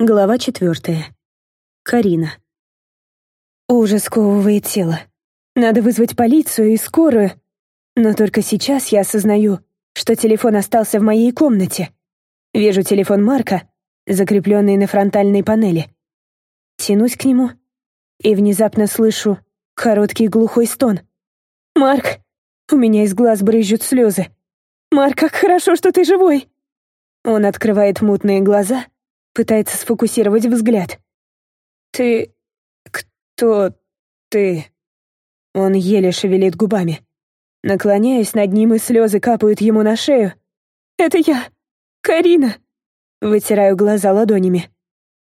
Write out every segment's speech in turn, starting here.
Глава четвертая. Карина. Ужас сковывает тело. Надо вызвать полицию и скорую. Но только сейчас я осознаю, что телефон остался в моей комнате. Вижу телефон Марка, закрепленный на фронтальной панели. Тянусь к нему и внезапно слышу короткий глухой стон. «Марк!» У меня из глаз брызжут слезы. «Марк, как хорошо, что ты живой!» Он открывает мутные глаза — пытается сфокусировать взгляд. «Ты... кто ты?» Он еле шевелит губами. Наклоняюсь над ним, и слезы капают ему на шею. «Это я, Карина!» Вытираю глаза ладонями.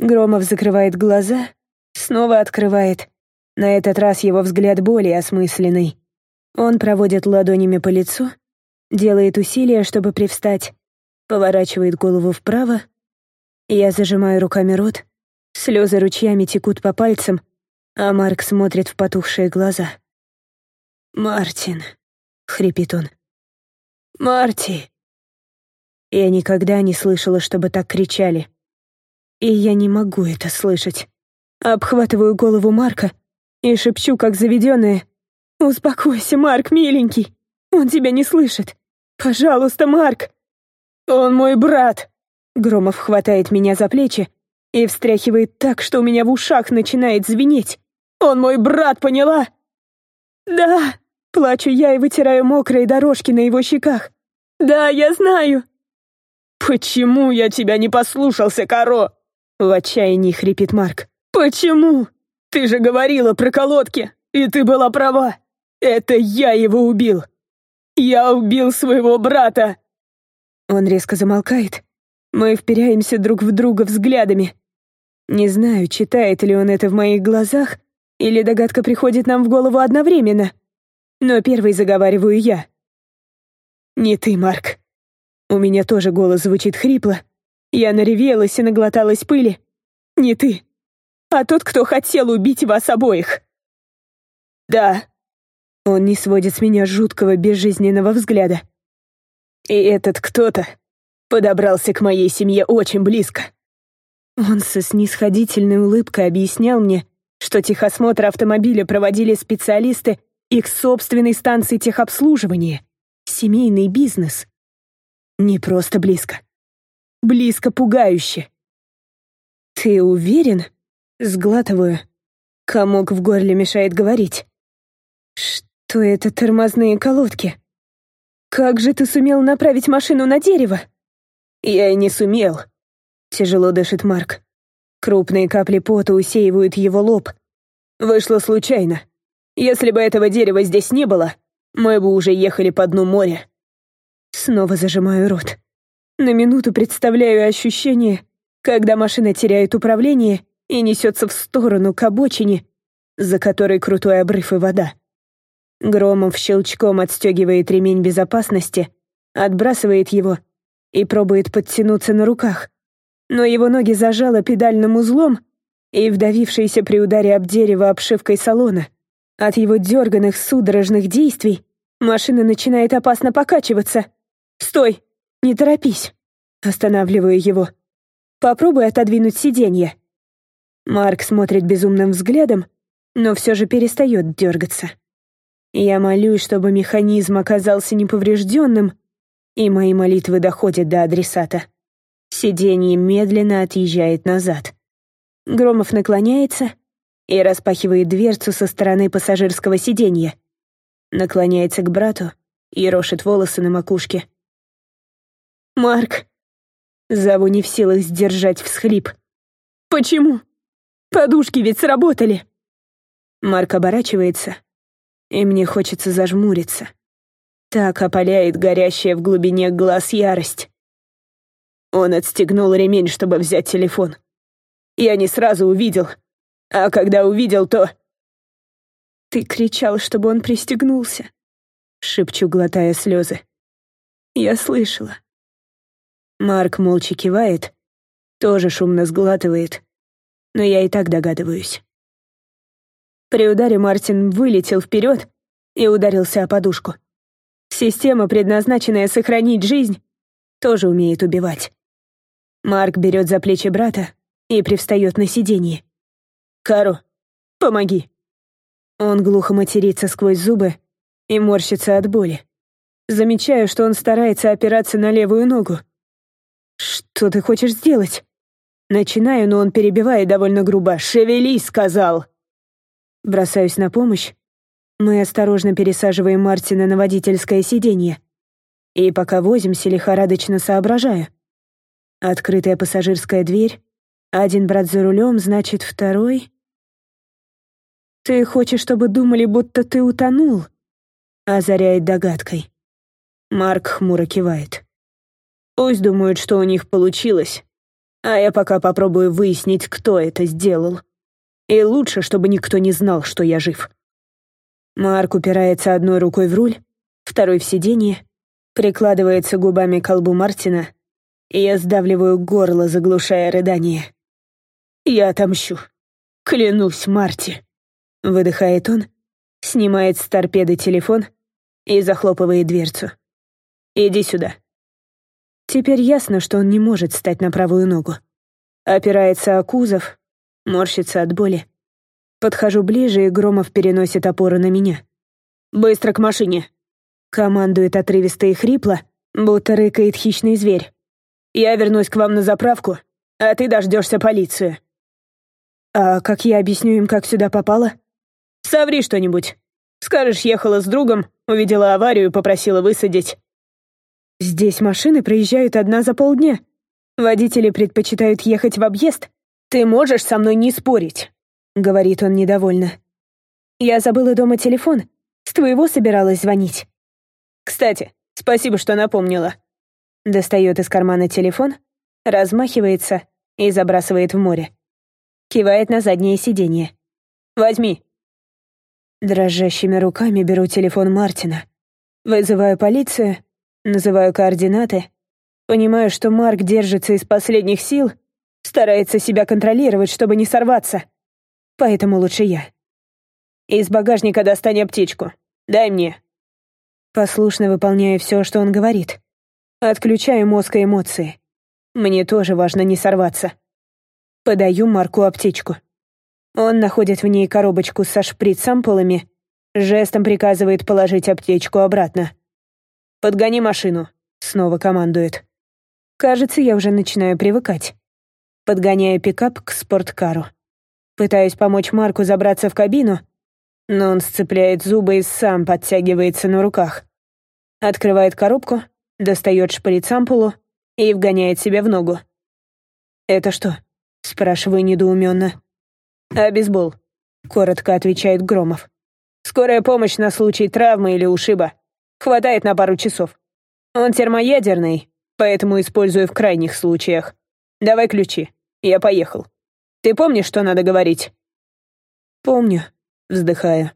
Громов закрывает глаза, снова открывает. На этот раз его взгляд более осмысленный. Он проводит ладонями по лицу, делает усилия, чтобы привстать, поворачивает голову вправо, я зажимаю руками рот, слезы ручьями текут по пальцам, а Марк смотрит в потухшие глаза. «Мартин», — хрипит он. «Марти!» Я никогда не слышала, чтобы так кричали. И я не могу это слышать. Обхватываю голову Марка и шепчу, как заведенная. «Успокойся, Марк, миленький! Он тебя не слышит! Пожалуйста, Марк!» «Он мой брат!» Громов хватает меня за плечи и встряхивает так, что у меня в ушах начинает звенеть. «Он мой брат, поняла?» «Да!» — плачу я и вытираю мокрые дорожки на его щеках. «Да, я знаю!» «Почему я тебя не послушался, Каро?» В отчаянии хрипит Марк. «Почему? Ты же говорила про колодки, и ты была права. Это я его убил. Я убил своего брата!» Он резко замолкает мы вперяемся друг в друга взглядами. Не знаю, читает ли он это в моих глазах, или догадка приходит нам в голову одновременно. Но первый заговариваю я. «Не ты, Марк». У меня тоже голос звучит хрипло. Я наревелась и наглоталась пыли. «Не ты, а тот, кто хотел убить вас обоих». «Да». Он не сводит с меня жуткого безжизненного взгляда. «И этот кто-то подобрался к моей семье очень близко. Он со снисходительной улыбкой объяснял мне, что техосмотр автомобиля проводили специалисты их собственной станции техобслуживания. Семейный бизнес. Не просто близко. Близко пугающе. «Ты уверен?» Сглатываю. Комок в горле мешает говорить. «Что это тормозные колодки? Как же ты сумел направить машину на дерево?» «Я и не сумел», — тяжело дышит Марк. Крупные капли пота усеивают его лоб. «Вышло случайно. Если бы этого дерева здесь не было, мы бы уже ехали по дну моря». Снова зажимаю рот. На минуту представляю ощущение, когда машина теряет управление и несется в сторону к обочине, за которой крутой обрыв и вода. Громов щелчком отстегивает ремень безопасности, отбрасывает его — и пробует подтянуться на руках. Но его ноги зажало педальным узлом и вдавившейся при ударе об дерево обшивкой салона. От его дерганных судорожных действий машина начинает опасно покачиваться. «Стой! Не торопись!» Останавливаю его. «Попробуй отодвинуть сиденье». Марк смотрит безумным взглядом, но все же перестает дергаться. Я молюсь, чтобы механизм оказался неповрежденным, и мои молитвы доходят до адресата. Сиденье медленно отъезжает назад. Громов наклоняется и распахивает дверцу со стороны пассажирского сиденья. Наклоняется к брату и рошит волосы на макушке. «Марк!» Зову не в силах сдержать всхлип. «Почему? Подушки ведь сработали!» Марк оборачивается, и мне хочется зажмуриться. Так опаляет горящая в глубине глаз ярость. Он отстегнул ремень, чтобы взять телефон. Я не сразу увидел, а когда увидел, то... «Ты кричал, чтобы он пристегнулся», — шепчу, глотая слезы. «Я слышала». Марк молча кивает, тоже шумно сглатывает, но я и так догадываюсь. При ударе Мартин вылетел вперед и ударился о подушку. Система, предназначенная сохранить жизнь, тоже умеет убивать. Марк берет за плечи брата и привстает на сиденье. «Кару, помоги!» Он глухо матерится сквозь зубы и морщится от боли. Замечаю, что он старается опираться на левую ногу. «Что ты хочешь сделать?» Начинаю, но он перебивает довольно грубо. «Шевелись!» — сказал. Бросаюсь на помощь. Мы осторожно пересаживаем Мартина на водительское сиденье. И пока возимся, лихорадочно соображаю. Открытая пассажирская дверь. Один брат за рулем, значит, второй... «Ты хочешь, чтобы думали, будто ты утонул?» Озаряет догадкой. Марк хмуро кивает. «Пусть думают, что у них получилось, а я пока попробую выяснить, кто это сделал. И лучше, чтобы никто не знал, что я жив». Марк упирается одной рукой в руль, второй в сиденье, прикладывается губами к колбу Мартина, и я сдавливаю горло, заглушая рыдание. «Я отомщу. Клянусь, Марти!» Выдыхает он, снимает с торпеды телефон и захлопывает дверцу. «Иди сюда». Теперь ясно, что он не может встать на правую ногу. Опирается о кузов, морщится от боли. Подхожу ближе, и Громов переносит опору на меня. «Быстро к машине!» Командует отрывисто и хрипло, будто рыкает хищный зверь. «Я вернусь к вам на заправку, а ты дождешься полицию». «А как я объясню им, как сюда попала?» Соври что-нибудь. Скажешь, ехала с другом, увидела аварию, попросила высадить. Здесь машины проезжают одна за полдня. Водители предпочитают ехать в объезд. Ты можешь со мной не спорить, говорит он недовольно. Я забыла дома телефон. С твоего собиралась звонить. Кстати, спасибо, что напомнила. Достает из кармана телефон, размахивается и забрасывает в море. Кивает на заднее сиденье. Возьми, Дрожащими руками беру телефон Мартина. Вызываю полицию, называю координаты. Понимаю, что Марк держится из последних сил, старается себя контролировать, чтобы не сорваться. Поэтому лучше я. Из багажника достань аптечку. Дай мне. Послушно выполняю все, что он говорит. Отключаю мозг и эмоции. Мне тоже важно не сорваться. Подаю Марку аптечку. Он находит в ней коробочку со шприц-ампулами, жестом приказывает положить аптечку обратно. «Подгони машину», — снова командует. Кажется, я уже начинаю привыкать. Подгоняю пикап к спорткару. Пытаюсь помочь Марку забраться в кабину, но он сцепляет зубы и сам подтягивается на руках. Открывает коробку, достает шприц-ампулу и вгоняет себя в ногу. «Это что?» — спрашиваю недоуменно. «А бейсбол?» — коротко отвечает Громов. «Скорая помощь на случай травмы или ушиба. Хватает на пару часов. Он термоядерный, поэтому использую в крайних случаях. Давай ключи. Я поехал. Ты помнишь, что надо говорить?» «Помню», — вздыхаю.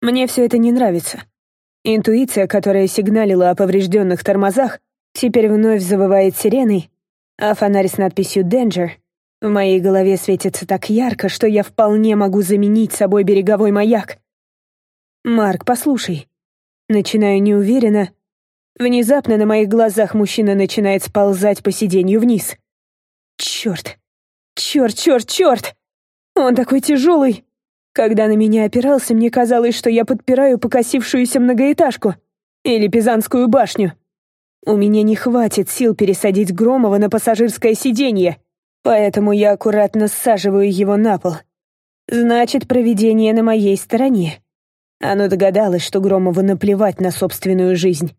«Мне все это не нравится. Интуиция, которая сигналила о поврежденных тормозах, теперь вновь завывает сиреной, а фонарь с надписью «Danger» В моей голове светится так ярко, что я вполне могу заменить собой береговой маяк. «Марк, послушай». Начинаю неуверенно. Внезапно на моих глазах мужчина начинает сползать по сиденью вниз. Черт! Черт, черт, черт! Он такой тяжелый! Когда на меня опирался, мне казалось, что я подпираю покосившуюся многоэтажку или Пизанскую башню. У меня не хватит сил пересадить Громова на пассажирское сиденье. Поэтому я аккуратно саживаю его на пол. Значит, провидение на моей стороне. Оно догадалось, что Громову наплевать на собственную жизнь.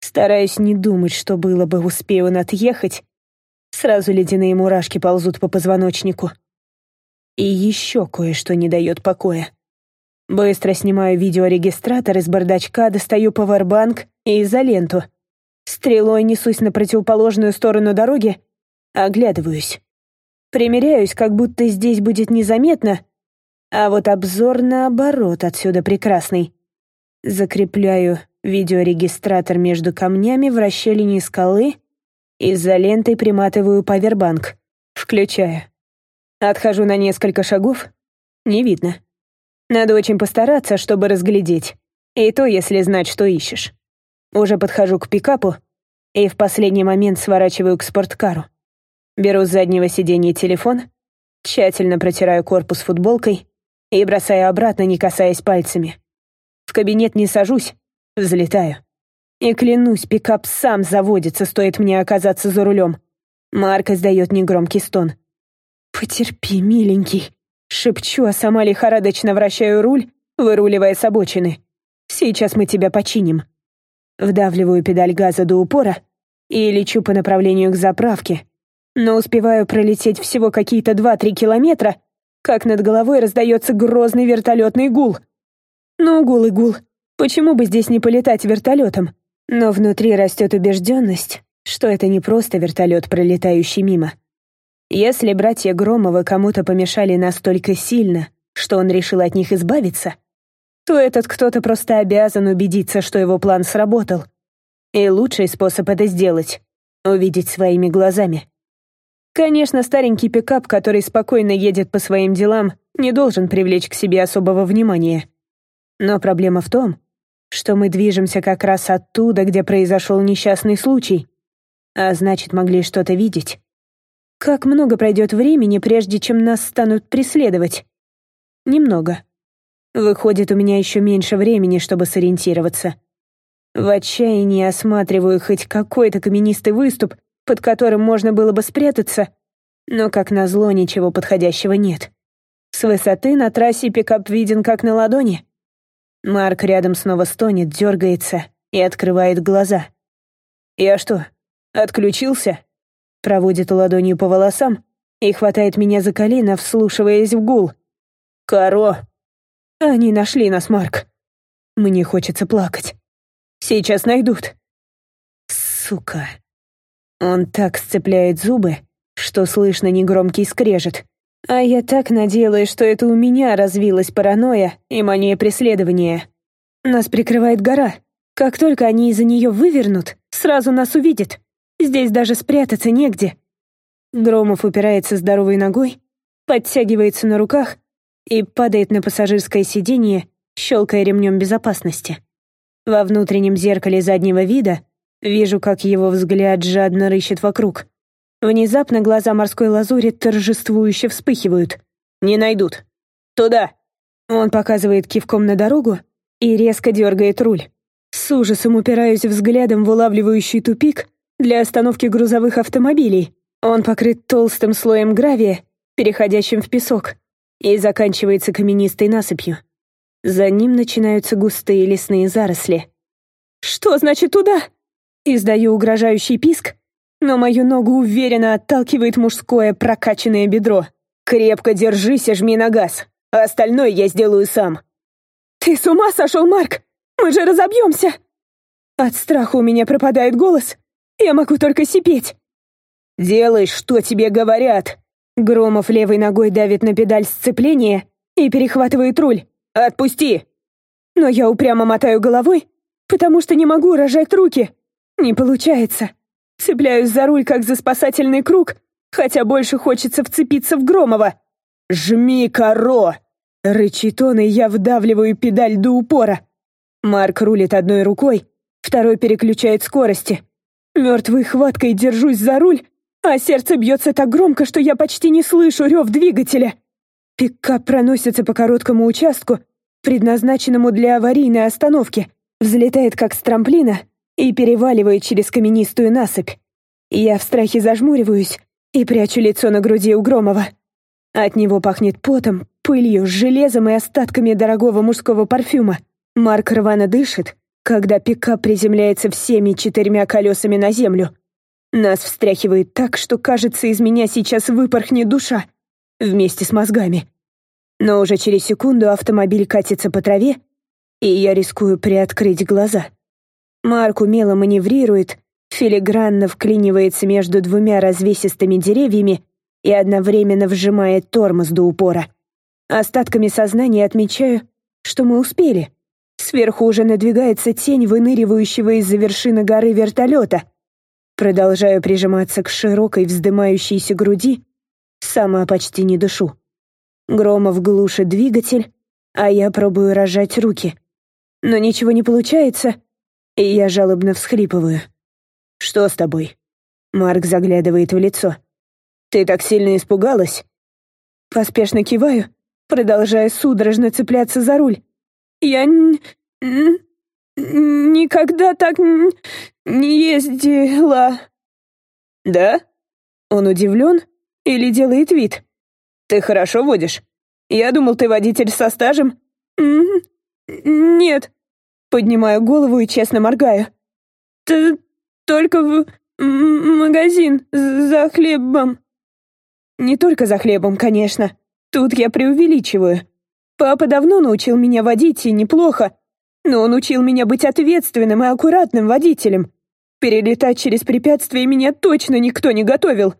Стараюсь не думать, что было бы, успею он отъехать. Сразу ледяные мурашки ползут по позвоночнику. И еще кое-что не дает покоя. Быстро снимаю видеорегистратор из бардачка, достаю пауэрбанк и изоленту. Стрелой несусь на противоположную сторону дороги, оглядываюсь. Примеряюсь, как будто здесь будет незаметно, а вот обзор наоборот отсюда прекрасный. Закрепляю видеорегистратор между камнями в расщелине скалы и за лентой приматываю павербанк. Включаю. Отхожу на несколько шагов. Не видно. Надо очень постараться, чтобы разглядеть. И то, если знать, что ищешь. Уже подхожу к пикапу и в последний момент сворачиваю к спорткару. Беру с заднего сиденья телефон, тщательно протираю корпус футболкой и бросаю обратно, не касаясь пальцами. В кабинет не сажусь, взлетаю. И клянусь, пикап сам заводится, стоит мне оказаться за рулем. Марк издает негромкий стон. «Потерпи, миленький», — шепчу, а сама лихорадочно вращаю руль, выруливая с обочины. «Сейчас мы тебя починим». Вдавливаю педаль газа до упора и лечу по направлению к заправке, но успеваю пролететь всего какие-то два-три километра, как над головой раздается грозный вертолетный гул. Ну, гул и гул. Почему бы здесь не полетать вертолетом? Но внутри растет убежденность, что это не просто вертолет, пролетающий мимо. Если братья Громовы кому-то помешали настолько сильно, что он решил от них избавиться, то этот кто-то просто обязан убедиться, что его план сработал. И лучший способ это сделать — увидеть своими глазами. Конечно, старенький пикап, который спокойно едет по своим делам, не должен привлечь к себе особого внимания. Но проблема в том, что мы движемся как раз оттуда, где произошел несчастный случай. А значит, могли что-то видеть. Как много пройдет времени, прежде чем нас станут преследовать? Немного. Выходит, у меня еще меньше времени, чтобы сориентироваться. В отчаянии осматриваю хоть какой-то каменистый выступ, под которым можно было бы спрятаться, но, как назло, ничего подходящего нет. С высоты на трассе пикап виден как на ладони. Марк рядом снова стонет, дергается и открывает глаза. «Я что, отключился?» Проводит ладонью по волосам и хватает меня за колено, вслушиваясь в гул. «Каро!» «Они нашли нас, Марк. Мне хочется плакать. Сейчас найдут». «Сука!» Он так сцепляет зубы, что слышно негромкий скрежет. А я так надеялась, что это у меня развилась паранойя и мания преследования. Нас прикрывает гора. Как только они из-за нее вывернут, сразу нас увидят. Здесь даже спрятаться негде. Громов упирается здоровой ногой, подтягивается на руках и падает на пассажирское сиденье, щелкая ремнем безопасности. Во внутреннем зеркале заднего вида Вижу, как его взгляд жадно рыщет вокруг. Внезапно глаза морской лазури торжествующе вспыхивают. «Не найдут! Туда!» Он показывает кивком на дорогу и резко дергает руль. С ужасом упираюсь взглядом в улавливающий тупик для остановки грузовых автомобилей. Он покрыт толстым слоем гравия, переходящим в песок, и заканчивается каменистой насыпью. За ним начинаются густые лесные заросли. «Что значит туда?» Издаю угрожающий писк, но мою ногу уверенно отталкивает мужское прокачанное бедро. «Крепко держись и жми на газ, а остальное я сделаю сам». «Ты с ума сошел, Марк? Мы же разобьемся!» От страха у меня пропадает голос. Я могу только сипеть. «Делай, что тебе говорят!» Громов левой ногой давит на педаль сцепления и перехватывает руль. «Отпусти!» Но я упрямо мотаю головой, потому что не могу рожать руки. Не получается. Цепляюсь за руль, как за спасательный круг, хотя больше хочется вцепиться в Громова. «Жми, коро!» Рычит он, и я вдавливаю педаль до упора. Марк рулит одной рукой, второй переключает скорости. Мертвой хваткой держусь за руль, а сердце бьется так громко, что я почти не слышу рев двигателя. Пикап проносится по короткому участку, предназначенному для аварийной остановки, взлетает как с трамплина и переваливает через каменистую насыпь. Я в страхе зажмуриваюсь и прячу лицо на груди у Громова. От него пахнет потом, пылью, железом и остатками дорогого мужского парфюма. Марк рвано дышит, когда пикап приземляется всеми четырьмя колесами на землю. Нас встряхивает так, что, кажется, из меня сейчас выпорхнет душа. Вместе с мозгами. Но уже через секунду автомобиль катится по траве, и я рискую приоткрыть глаза. Марк умело маневрирует, филигранно вклинивается между двумя развесистыми деревьями и одновременно вжимает тормоз до упора. Остатками сознания отмечаю, что мы успели. Сверху уже надвигается тень выныривающего из-за вершины горы вертолета. Продолжаю прижиматься к широкой вздымающейся груди, сама почти не дышу. Громов глушит двигатель, а я пробую рожать руки. Но ничего не получается — и я жалобно всхлипываю. «Что с тобой?» Марк заглядывает в лицо. Ты так сильно испугалась?» Поспешно киваю, продолжая судорожно цепляться за руль. «Я никогда так не ездила». «Да?» Он удивлен или делает вид? «Ты хорошо водишь? Я думал, ты водитель со стажем». «Нет». Поднимаю голову и честно моргаю. «Ты только в магазин за хлебом». Не только за хлебом, конечно. Тут я преувеличиваю. Папа давно научил меня водить, и неплохо. Но он учил меня быть ответственным и аккуратным водителем. Перелетать через препятствия меня точно никто не готовил.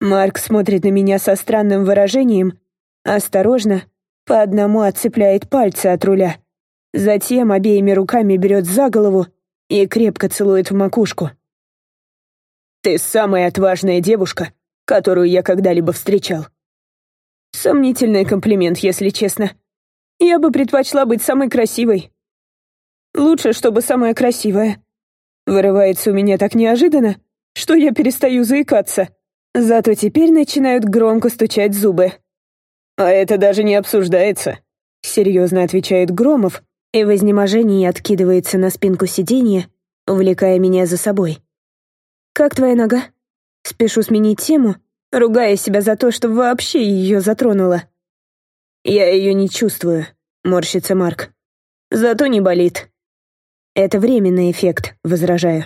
Марк смотрит на меня со странным выражением, осторожно, по одному отцепляет пальцы от руля. Затем обеими руками берет за голову и крепко целует в макушку. «Ты самая отважная девушка, которую я когда-либо встречал». Сомнительный комплимент, если честно. Я бы предпочла быть самой красивой. Лучше, чтобы самая красивая. Вырывается у меня так неожиданно, что я перестаю заикаться. Зато теперь начинают громко стучать зубы. «А это даже не обсуждается», — серьезно отвечает Громов и в изнеможении откидывается на спинку сиденья, увлекая меня за собой. «Как твоя нога?» Спешу сменить тему, ругая себя за то, что вообще ее затронула. «Я ее не чувствую», — морщится Марк. «Зато не болит». «Это временный эффект», — возражаю.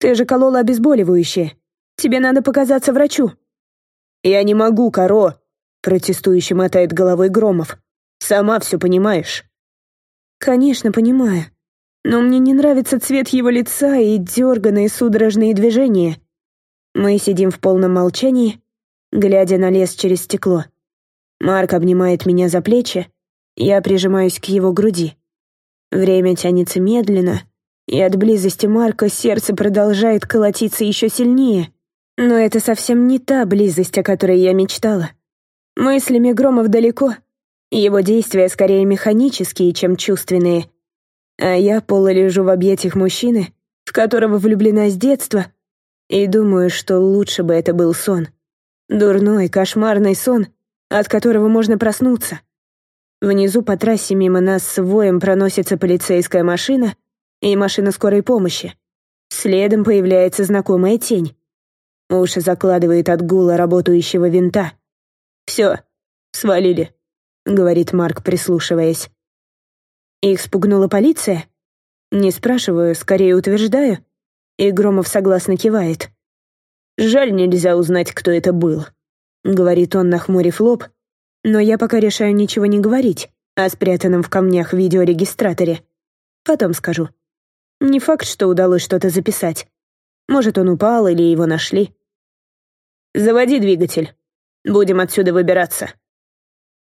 «Ты же колола обезболивающее. Тебе надо показаться врачу». «Я не могу, Коро», — протестующе мотает головой Громов. «Сама все понимаешь». «Конечно, понимаю. Но мне не нравится цвет его лица и дерганные судорожные движения. Мы сидим в полном молчании, глядя на лес через стекло. Марк обнимает меня за плечи, я прижимаюсь к его груди. Время тянется медленно, и от близости Марка сердце продолжает колотиться еще сильнее. Но это совсем не та близость, о которой я мечтала. Мыслями Громов далеко, его действия скорее механические, чем чувственные. А я полулежу в объятиях мужчины, в которого влюблена с детства, и думаю, что лучше бы это был сон. Дурной, кошмарный сон, от которого можно проснуться. Внизу по трассе мимо нас с воем проносится полицейская машина и машина скорой помощи. Следом появляется знакомая тень. Уши закладывает от гула работающего винта. «Все, свалили», — говорит Марк, прислушиваясь. Их спугнула полиция? Не спрашиваю, скорее утверждаю. И Громов согласно кивает. «Жаль, нельзя узнать, кто это был», — говорит он, нахмурив лоб, но я пока решаю ничего не говорить о спрятанном в камнях видеорегистраторе. Потом скажу. Не факт, что удалось что-то записать. Может, он упал или его нашли. «Заводи двигатель. Будем отсюда выбираться».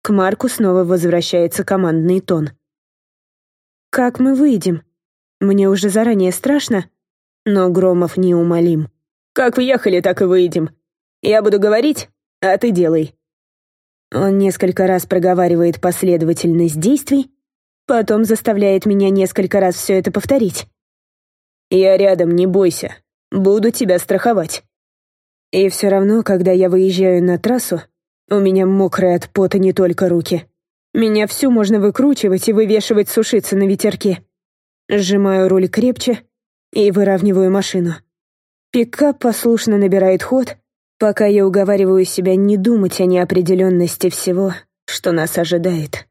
К Марку снова возвращается командный тон. «Как мы выйдем? Мне уже заранее страшно, но Громов неумолим. «Как въехали, так и выйдем. Я буду говорить, а ты делай». Он несколько раз проговаривает последовательность действий, потом заставляет меня несколько раз все это повторить. «Я рядом, не бойся. Буду тебя страховать». И все равно, когда я выезжаю на трассу, у меня мокрые от пота не только руки. Меня всю можно выкручивать и вывешивать сушиться на ветерке. Сжимаю руль крепче, и выравниваю машину. Пикап послушно набирает ход, пока я уговариваю себя не думать о неопределенности всего, что нас ожидает.